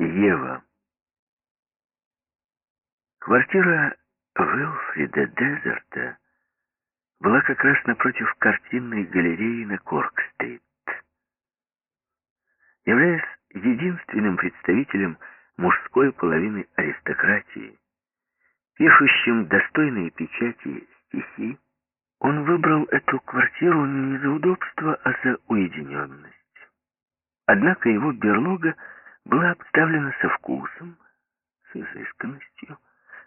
Ева. Квартира Уилфрида Дезерта была как раз напротив картинной галереи на Корк-стрит. Являясь единственным представителем мужской половины аристократии, пишущим достойные печати стихи, он выбрал эту квартиру не за удобство, а за уединенность. Однако его берлога была обставлена со вкусом, с изысканностью,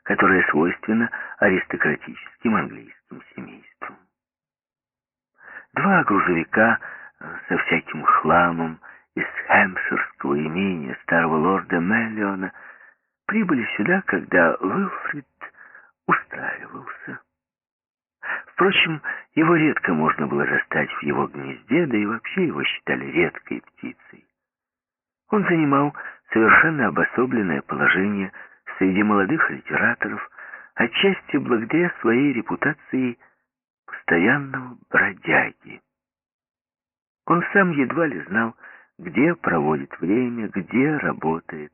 которая свойственна аристократическим английским семействам. Два грузовика э, со всяким хламом из хэмпширского имения старого лорда Меллиона прибыли сюда, когда Уилфрид устраивался. Впрочем, его редко можно было застать в его гнезде, да и вообще его считали редкой птицей. Он занимал совершенно обособленное положение среди молодых литераторов, отчасти благодаря своей репутации постоянного бродяги. Он сам едва ли знал, где проводит время, где работает.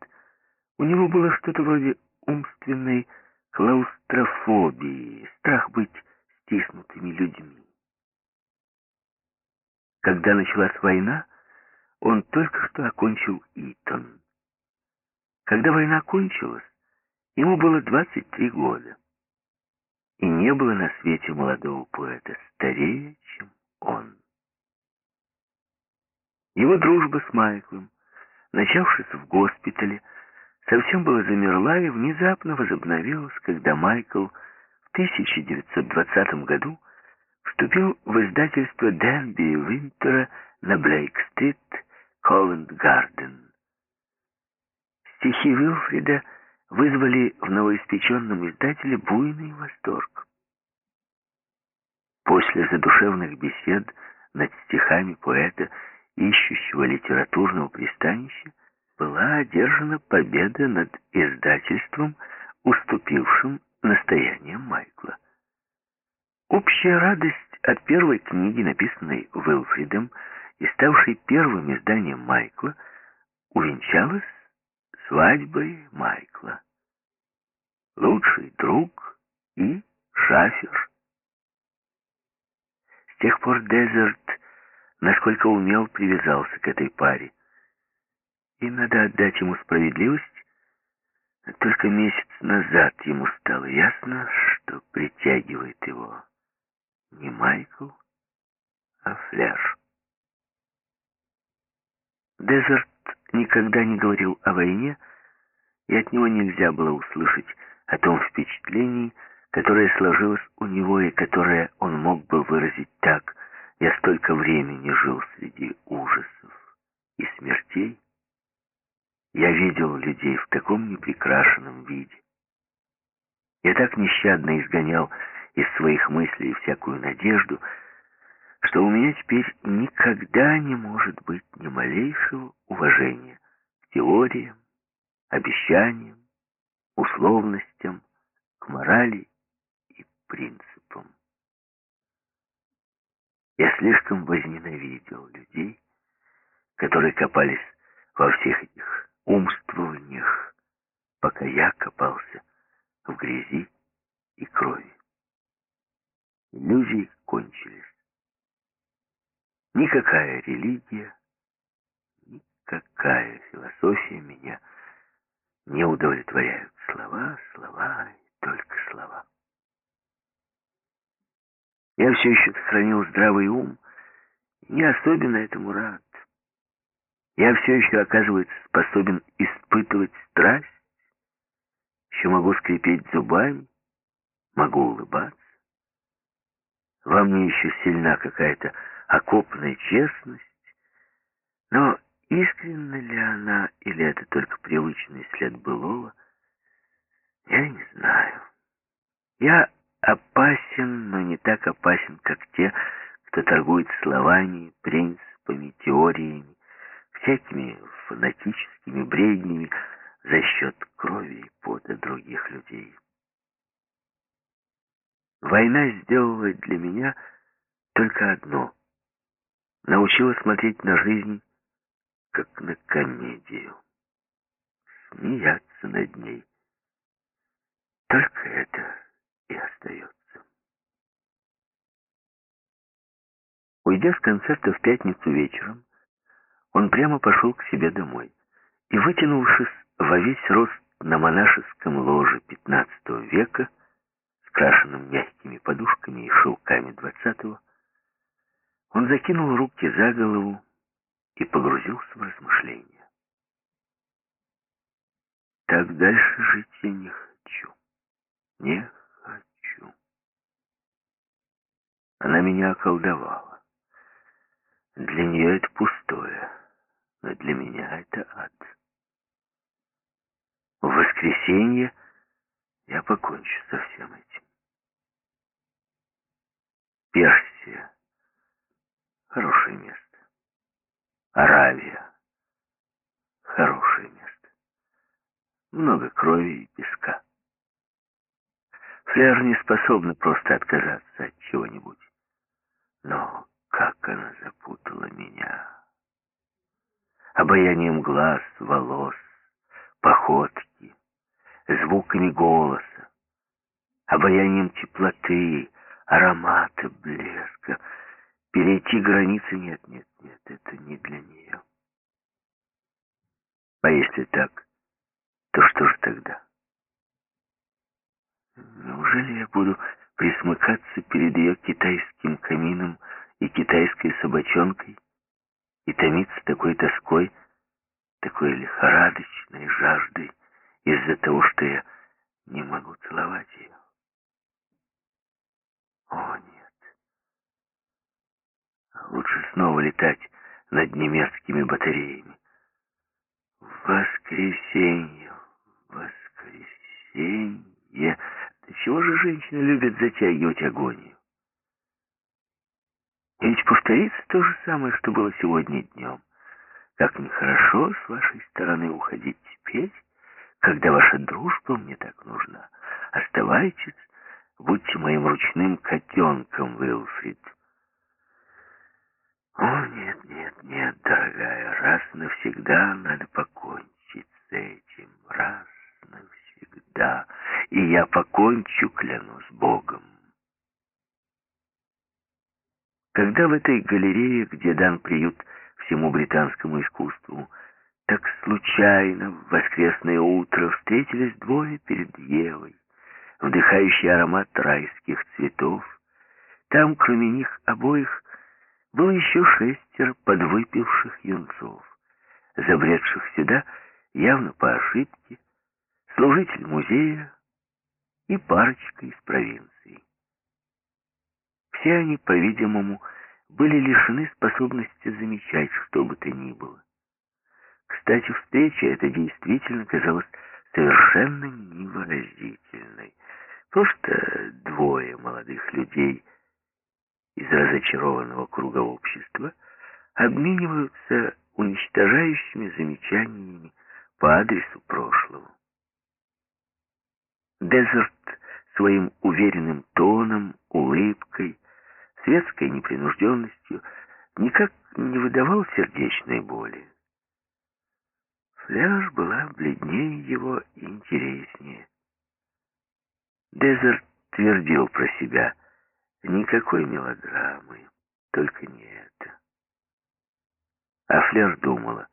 У него было что-то вроде умственной клаустрофобии, страх быть стиснутыми людьми. Когда началась война, только что окончил Итон. Когда война кончилась, ему было 23 года. И не было на свете молодого поэта старее, чем он. Его дружба с Майклом, начавшись в госпитале, совсем была замерла и внезапно возобновилась, когда Майкл в 1920 году вступил в издательство Денби и Винтера на Блейк-стрит, Ковент-Гарден. Стихи Вилфрида вызвали в новоиспеченном издателе буйный восторг. После задушевных бесед над стихами поэта ищущего литературного пристанища, была одержана победа над издательством, уступившим настояниям Майкла. Общая радость от первой книги, написанной Уилфридом и ставшей первым изданием Майкла, увенчалась свадьбой Майкла. Лучший друг и шафер. С тех пор Дезерт насколько умел, привязался к этой паре. И надо отдать ему справедливость, только месяц назад ему стало ясно, что притягивает его не Майкл, а Флеш. Дезерт никогда не говорил о войне, и от него нельзя было услышать о том впечатлении, которое сложилось у него и которое он мог бы выразить так – я столько времени жил среди ужасов и смертей. Я видел людей в таком неприкрашенном виде. Я так нещадно изгонял из своих мыслей всякую надежду, что у меня теперь никогда не может быть ни малейшего уважения к теориям, обещаниям, условностям, к морали и принципам. Я слишком возненавидел людей, которые копались во всех этих умствованиях, пока я копался в грязи и крови. Иллюзии кончились. Никакая религия, никакая философия меня не удовлетворяют. Слова, слова и только слова. Я все еще сохранил здравый ум, не особенно этому рад. Я все еще, оказывается, способен испытывать страсть, еще могу скрипеть зубами, могу улыбаться. Во мне еще сильна какая-то окопная честность, но искренна ли она, или это только привычный след былого, я не знаю. Я опасен, но не так опасен, как те, кто торгует словами, принципами, теориями, всякими фанатическими бреднями за счет крови и пота других людей. Война сделала для меня только одно. Научила смотреть на жизнь, как на комедию. смеяться над ней. Только это и остается. Уйдя с концерта в пятницу вечером, он прямо пошел к себе домой и, вытянувшись во весь рост на монашеском ложе XV века, скрашенном мягкими подушками и шелками XX, он закинул руки за голову и погрузился в размышления. Так дальше жить я не хочу. Не хочу. Она меня околдовала. Для нее это пустое, но для меня это ад. В воскресенье я покончу со всем этим. Персия — хорошее место. Аравия — хорошее место. Много крови и песка. Флер не способна просто отказаться от чего-нибудь. Но как она запутала меня. Обаянием глаз, волос, походки, звуками голоса, обаянием теплоты, аромата, блеска. Перейти границы нет, нет, нет, это не для нее. А если так, то что же тогда? Неужели я буду присмыкаться перед ее китайским камином, и китайской собачонкой, и томиться такой тоской, такой лихорадочной жаждой из-за того, что я не могу целовать ее. О. Лучше снова летать над немецкими батареями. Воскресенье, воскресенье. До чего же женщины любят затягивать агонию? И ведь повторится то же самое, что было сегодня днем. Как нехорошо с вашей стороны уходить теперь, когда ваша дружба мне так нужна. Оставайтесь, будьте моим ручным котенком, Уилфрид. О, нет, нет, нет, дорогая, раз навсегда надо покончить с этим, раз навсегда. И я покончу, клянусь Богом. Когда в этой галерее, где дан приют всему британскому искусству, так случайно в воскресное утро встретились двое перед Евой, вдыхающий аромат райских цветов, там, кроме них обоих, было еще шестеро подвыпивших юнцов, забредших сюда явно по ошибке, служитель музея и парочка из провинции. Все они, по-видимому, были лишены способности замечать что бы то ни было. Кстати, встреча эта действительно казалась совершенно невыразительной. Просто двое молодых людей из разочарованного круга общества обмениваются уничтожающими замечаниями по адресу прошлого. Дезерт своим уверенным тоном, улыбкой, светской непринужденностью никак не выдавал сердечной боли. Фляж была бледнее его и интереснее. Дезерт твердил про себя, никакой мелодрамы, только не это. А Фляж думала,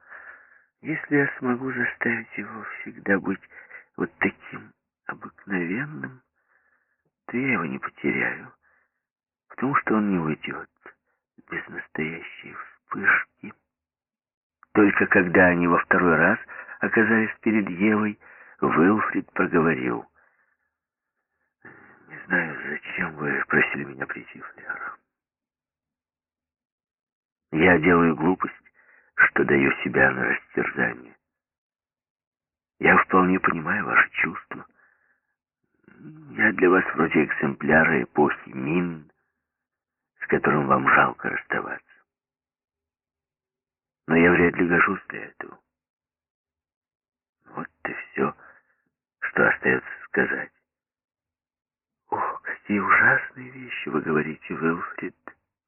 если я смогу заставить его всегда быть вот таким обыкновенным, то я его не потеряю потому что он не уйдет без настоящей вспышки. Только когда они во второй раз оказались перед Евой, Уилфрид проговорил. «Не знаю, зачем вы просили прийти, Флер. Я делаю глупость, что даю себя на растерзание. Я вполне понимаю ваши чувства. Я для вас вроде экземпляра эпохи Мин, с которым вам жалко расставаться. Но я вряд ли гожусь для этого. Вот и все, что остается сказать. Говорите, Уилфрид.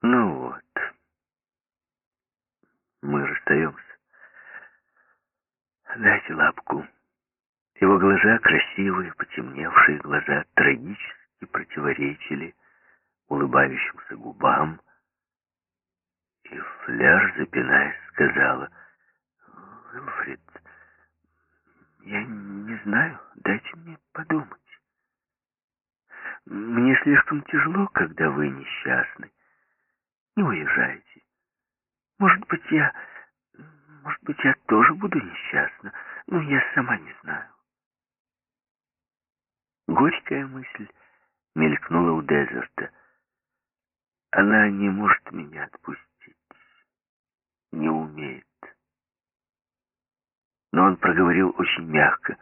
Ну вот. Мы расстаемся. Дайте лапку. Его глаза, красивые, потемневшие глаза, трагически противоречили улыбающимся губам. И Фляж, запинаясь, сказала, «Вилфрид, я не знаю, дайте мне. Мне слишком тяжело, когда вы несчастны. Не уезжайте. Может быть, я... Может быть, я тоже буду несчастна. но я сама не знаю. Горькая мысль мелькнула у Дезерта. Она не может меня отпустить. Не умеет. Но он проговорил очень мягко.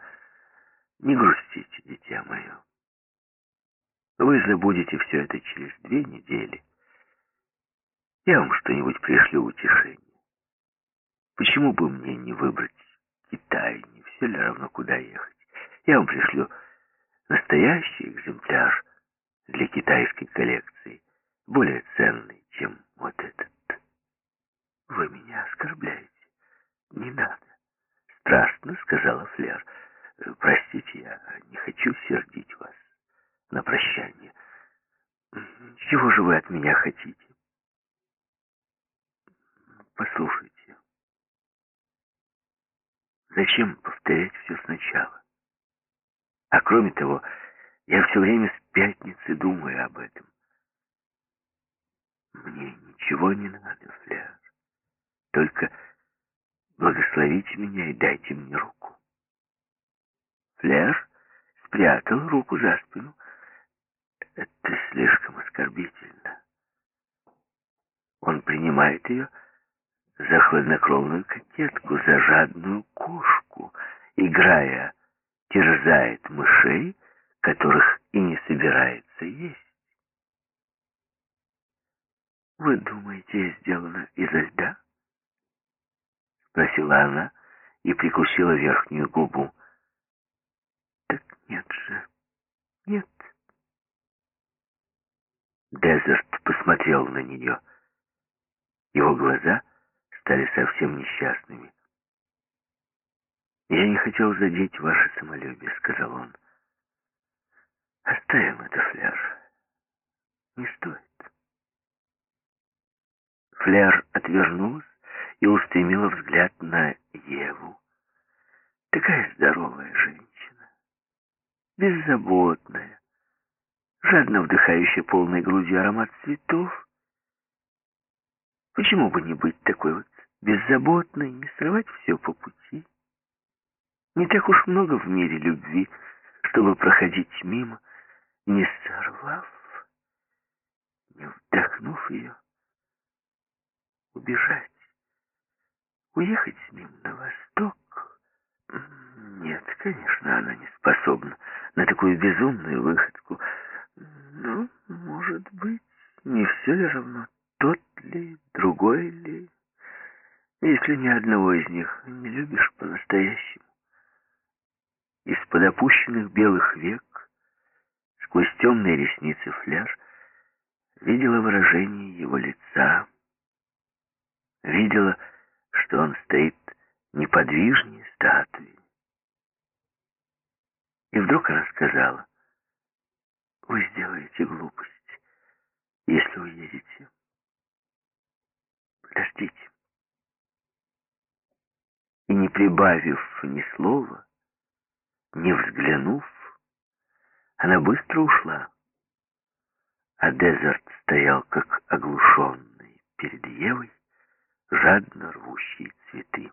«Не грустите, дитя мое. Вы забудете все это через две недели. Я вам что-нибудь пришлю утешение. Почему бы мне не выбрать Китай? Не все ли равно, куда ехать? Я вам пришлю настоящий экземпляр для китайской коллекции, более ценный, чем вот этот. Вы меня оскорбляете. Не надо. Страстно, сказала Флер. Простите, я не хочу сердить вас на прощание. Чего же вы от меня хотите? Послушайте. Зачем повторять все сначала? А кроме того, я все время с пятницы думаю об этом. Мне ничего не надо, Фляж. Только благословите меня и дайте мне руку. Фляж спрятал руку за спину. Это слишком оскорбительно. Он принимает ее за хладнокровную кокетку, за жадную кошку, играя, терзает мышей, которых и не собирается есть. «Вы думаете, сделано изо льда?» Спросила она и прикусила верхнюю губу. «Так нет же, нет». Дезерт посмотрел на нее. Его глаза стали совсем несчастными. «Я не хотел задеть ваше самолюбие», — сказал он. «Оставим это, Фляж. Не стоит». Фляж отвернулась и устремила взгляд на Еву. Такая здоровая женщина, беззаботная, жадно вдыхающая полной грудью аромат цветов. Почему бы не быть такой вот беззаботной, не срывать все по пути? Не так уж много в мире любви, чтобы проходить мимо, не сорвав, не вдохнув ее убежать, уехать с ним на восток. Нет, конечно, она не способна на такую безумную выходку. Ну, может быть, не все ли равно, тот ли, другой ли, если ни одного из них не любишь по-настоящему. Из-под опущенных белых век, сквозь темные ресницы фляж, видела выражение его лица, видела, что он стоит неподвижнее статуи. И вдруг она сказала, «Вы сделаете глупость, если уедете. Подождите». И не прибавив ни слова, не взглянув, она быстро ушла. А Дезерт стоял как оглушенный перед Евой, жадно рвущие цветы.